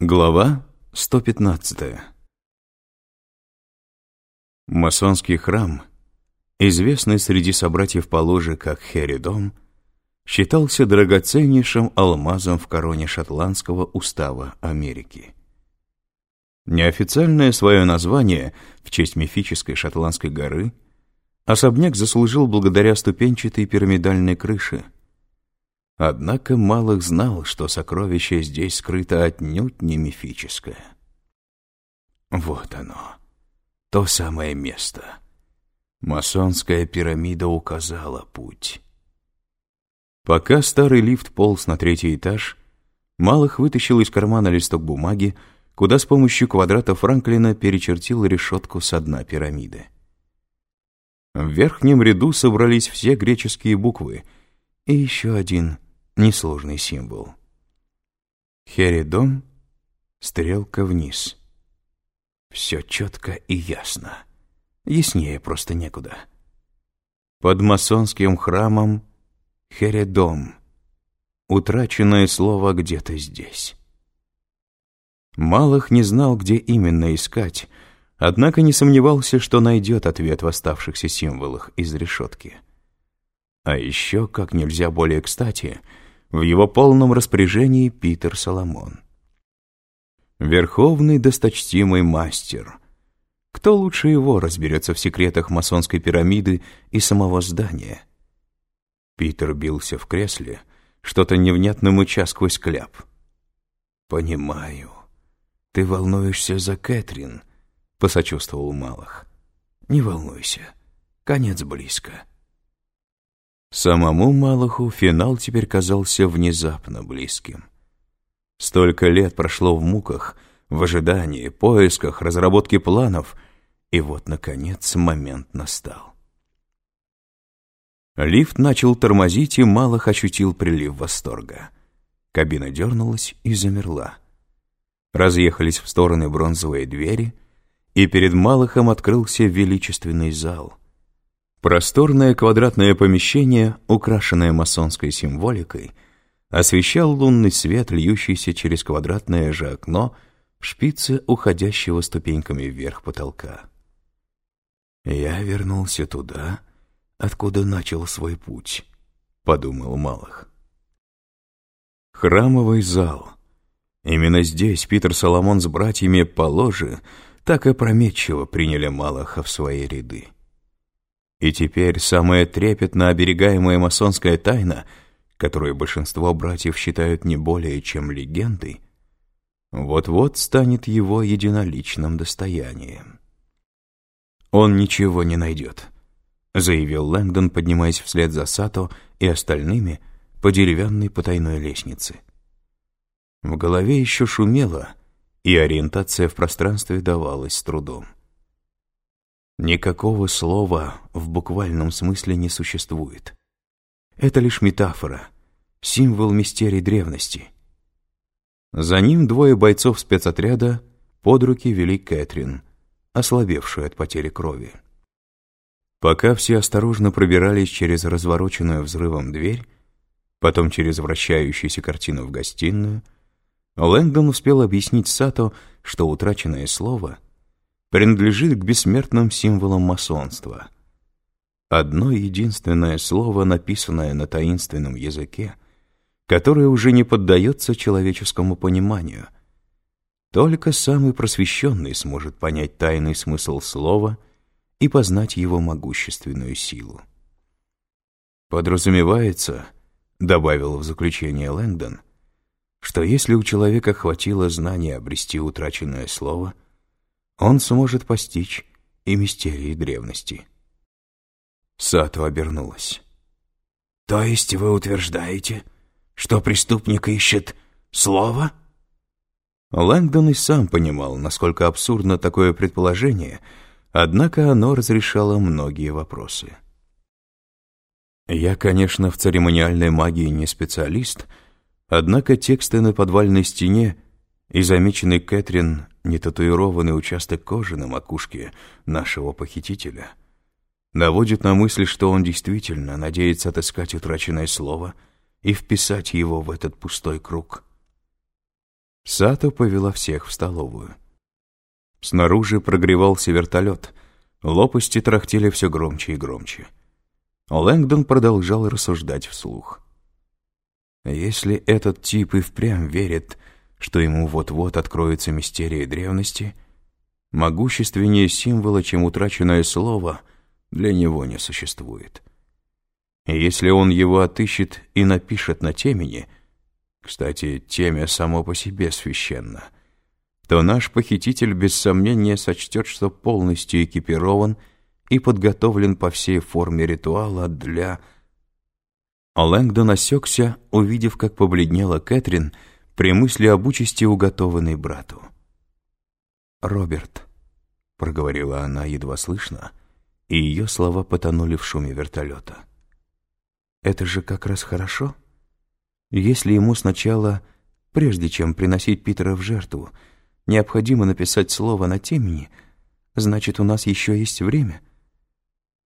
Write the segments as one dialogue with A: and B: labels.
A: Глава 115 Масонский храм, известный среди собратьев по ложе как Херидом, считался драгоценнейшим алмазом в короне шотландского устава Америки. Неофициальное свое название в честь мифической шотландской горы особняк заслужил благодаря ступенчатой пирамидальной крыше – Однако Малых знал, что сокровище здесь скрыто отнюдь не мифическое. Вот оно, то самое место. Масонская пирамида указала путь. Пока старый лифт полз на третий этаж, Малых вытащил из кармана листок бумаги, куда с помощью квадрата Франклина перечертил решетку со дна пирамиды. В верхнем ряду собрались все греческие буквы и еще один несложный символ. Херидом, стрелка вниз. Все четко и ясно. Яснее просто некуда. Под масонским храмом Херидом. Утраченное слово где-то здесь. Малых не знал, где именно искать, однако не сомневался, что найдет ответ в оставшихся символах из решетки. А еще, как нельзя более кстати — в его полном распоряжении Питер Соломон. Верховный досточтимый мастер. Кто лучше его разберется в секретах масонской пирамиды и самого здания? Питер бился в кресле, что-то невнятно мыча сквозь кляп. «Понимаю. Ты волнуешься за Кэтрин», — посочувствовал Малах. «Не волнуйся. Конец близко». Самому Малаху финал теперь казался внезапно близким. Столько лет прошло в муках, в ожидании, поисках, разработке планов, и вот, наконец, момент настал. Лифт начал тормозить, и Малах ощутил прилив восторга. Кабина дернулась и замерла. Разъехались в стороны бронзовые двери, и перед Малахом открылся величественный зал — Просторное квадратное помещение, украшенное масонской символикой, освещал лунный свет, льющийся через квадратное же окно шпице уходящего ступеньками вверх потолка. «Я вернулся туда, откуда начал свой путь», — подумал Малах. Храмовый зал. Именно здесь Питер Соломон с братьями по ложе так опрометчиво приняли Малаха в свои ряды. И теперь самая трепетно оберегаемая масонская тайна, которую большинство братьев считают не более чем легендой, вот-вот станет его единоличным достоянием. «Он ничего не найдет», — заявил Лэнгдон, поднимаясь вслед за Сато и остальными по деревянной потайной лестнице. В голове еще шумело, и ориентация в пространстве давалась с трудом. Никакого слова в буквальном смысле не существует. Это лишь метафора, символ мистерий древности. За ним двое бойцов спецотряда под руки вели Кэтрин, ослабевшую от потери крови. Пока все осторожно пробирались через развороченную взрывом дверь, потом через вращающуюся картину в гостиную, Лэнгдон успел объяснить Сато, что утраченное слово — принадлежит к бессмертным символам масонства. Одно единственное слово, написанное на таинственном языке, которое уже не поддается человеческому пониманию. Только самый просвещенный сможет понять тайный смысл слова и познать его могущественную силу. Подразумевается, добавил в заключение Лэнгдон, что если у человека хватило знания обрести утраченное слово — он сможет постичь и мистерии древности. Сато обернулась. «То есть вы утверждаете, что преступник ищет слово?» Лэнгдон и сам понимал, насколько абсурдно такое предположение, однако оно разрешало многие вопросы. «Я, конечно, в церемониальной магии не специалист, однако тексты на подвальной стене и замеченный Кэтрин нетатуированный участок кожи на макушке нашего похитителя наводит на мысль, что он действительно надеется отыскать утраченное слово и вписать его в этот пустой круг. Сато повела всех в столовую. Снаружи прогревался вертолет. Лопасти трахтели все громче и громче. Лэнгдон продолжал рассуждать вслух. Если этот тип и впрямь верит, что ему вот-вот откроется мистерия древности, могущественнее символа, чем утраченное слово, для него не существует. И если он его отыщет и напишет на темени, кстати, темя само по себе священно, то наш похититель без сомнения сочтет, что полностью экипирован и подготовлен по всей форме ритуала для... Лэнгдон осекся, увидев, как побледнела Кэтрин при мысли об участи, уготованной брату. «Роберт», — проговорила она едва слышно, и ее слова потонули в шуме вертолета. «Это же как раз хорошо. Если ему сначала, прежде чем приносить Питера в жертву, — необходимо написать слово на темени, значит, у нас еще есть время.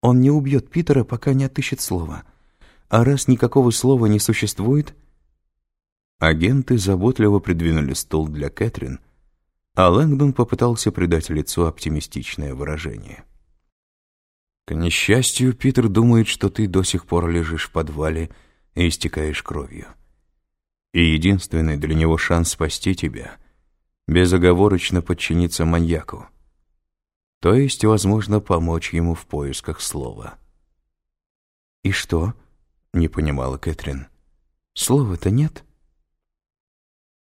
A: Он не убьет Питера, пока не отыщет слово. А раз никакого слова не существует... Агенты заботливо придвинули стол для Кэтрин, а Лэнгдон попытался придать лицу оптимистичное выражение. «К несчастью, Питер думает, что ты до сих пор лежишь в подвале и истекаешь кровью. И единственный для него шанс спасти тебя безоговорочно подчиниться маньяку. То есть, возможно, помочь ему в поисках слова. «И что?» — не понимала Кэтрин. «Слова-то нет?»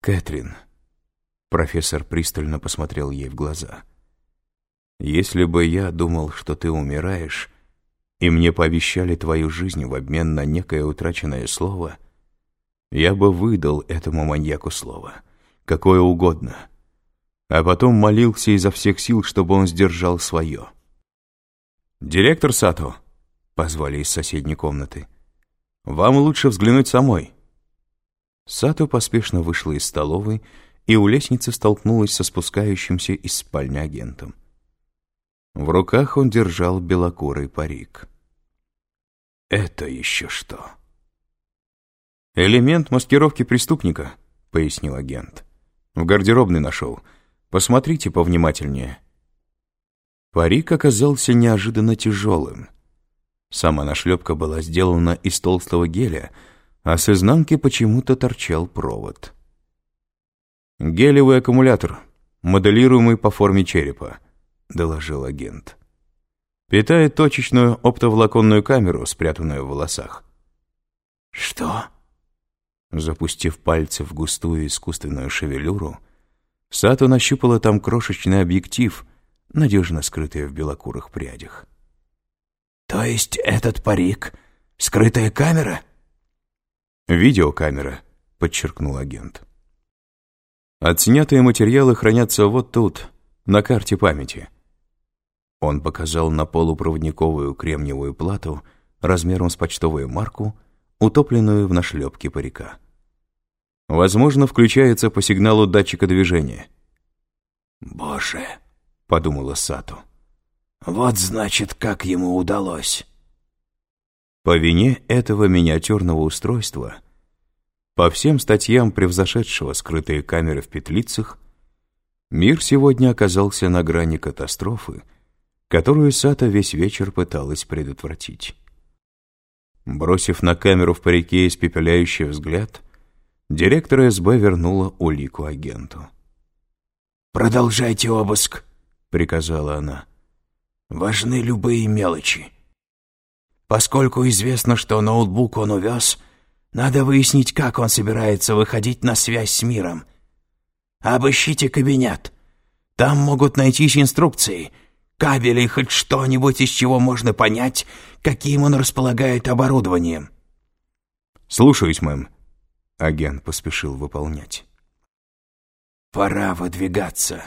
A: «Кэтрин», — профессор пристально посмотрел ей в глаза, «если бы я думал, что ты умираешь, и мне пообещали твою жизнь в обмен на некое утраченное слово, я бы выдал этому маньяку слово» какое угодно, а потом молился изо всех сил, чтобы он сдержал свое. «Директор Сато», — позвали из соседней комнаты, — «вам лучше взглянуть самой». Сато поспешно вышла из столовой и у лестницы столкнулась со спускающимся из спальни агентом. В руках он держал белокурый парик. «Это еще что?» «Элемент маскировки преступника», — пояснил агент. В гардеробной нашел. Посмотрите повнимательнее». Парик оказался неожиданно тяжелым. Сама нашлепка была сделана из толстого геля, а с изнанки почему-то торчал провод. «Гелевый аккумулятор, моделируемый по форме черепа», — доложил агент. «Питает точечную оптоволоконную камеру, спрятанную в волосах».
B: «Что?»
A: Запустив пальцы в густую искусственную шевелюру, Сато нащупала там крошечный объектив, надежно скрытый в белокурых прядях.
B: «То есть этот парик — скрытая камера?»
A: «Видеокамера», — подчеркнул агент. «Отснятые материалы хранятся вот тут, на карте памяти». Он показал на полупроводниковую кремниевую плату размером с почтовую марку — утопленную в нашлепке парика. Возможно, включается по сигналу датчика движения.
B: «Боже!»
A: — подумала Сату.
B: «Вот значит, как ему удалось!»
A: По вине этого миниатюрного устройства, по всем статьям превзошедшего скрытые камеры в петлицах, мир сегодня оказался на грани катастрофы, которую Сата весь вечер пыталась предотвратить. Бросив на камеру в парике испепеляющий взгляд, директор СБ вернула улику агенту.
B: «Продолжайте обыск», — приказала
A: она.
B: «Важны любые мелочи. Поскольку известно, что ноутбук он увез, надо выяснить, как он собирается выходить на связь с миром. Обыщите кабинет. Там могут найтись инструкции, кабели, хоть что-нибудь, из чего можно понять, каким он располагает оборудованием».
A: «Слушаюсь, мэм». Агент поспешил выполнять.
B: «Пора выдвигаться».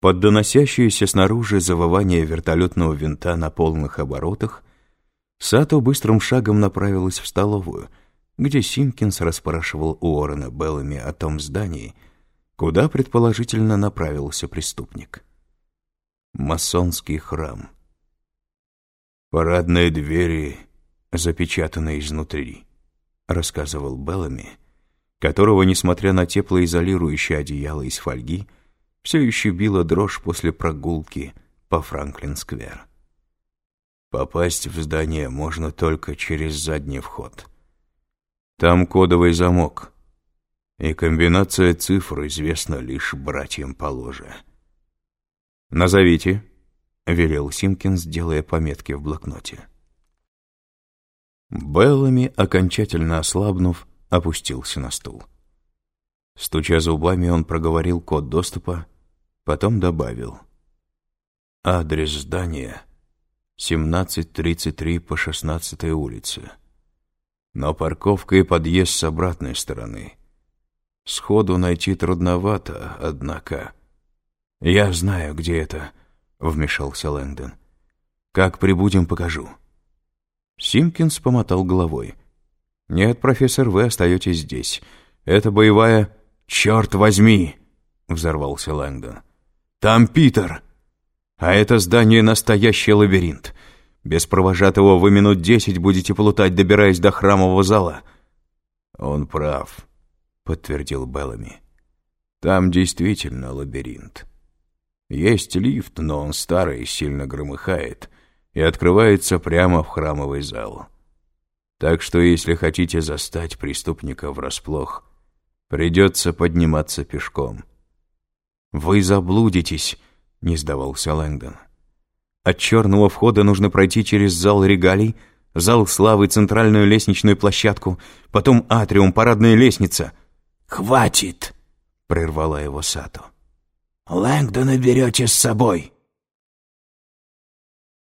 A: Под доносящееся снаружи завывание вертолетного винта на полных оборотах, Сато быстрым шагом направилась в столовую, где Симкинс расспрашивал Уоррена Беллами о том здании, куда предположительно направился преступник масонский храм. «Парадные двери запечатаны изнутри», — рассказывал Беллами, которого, несмотря на теплоизолирующее одеяло из фольги, все еще била дрожь после прогулки по Франклин-сквер. Попасть в здание можно только через задний вход. Там кодовый замок, и комбинация цифр известна лишь братьям по ложе. «Назовите», — велел Симкинс, делая пометки в блокноте. Беллами, окончательно ослабнув, опустился на стул. Стуча зубами, он проговорил код доступа, потом добавил. «Адрес здания 1733 по 16 улице. Но парковка и подъезд с обратной стороны. Сходу найти трудновато, однако...» «Я знаю, где это», — вмешался Лэнгдон. «Как прибудем, покажу». Симкинс помотал головой. «Нет, профессор, вы остаетесь здесь. Это боевая...» «Черт возьми!» — взорвался Лэнгдон. «Там Питер! А это здание — настоящий лабиринт. Без провожатого вы минут десять будете плутать, добираясь до храмового зала». «Он прав», — подтвердил Беллами. «Там действительно лабиринт. Есть лифт, но он старый и сильно громыхает, и открывается прямо в храмовый зал. Так что, если хотите застать преступника врасплох, придется подниматься пешком. «Вы заблудитесь», — не сдавался Лэнгдон. «От черного входа нужно пройти через зал регалий, зал славы, центральную лестничную площадку, потом атриум, парадная лестница».
B: «Хватит!» — прервала его Сато. «Лэнгдона берете с собой».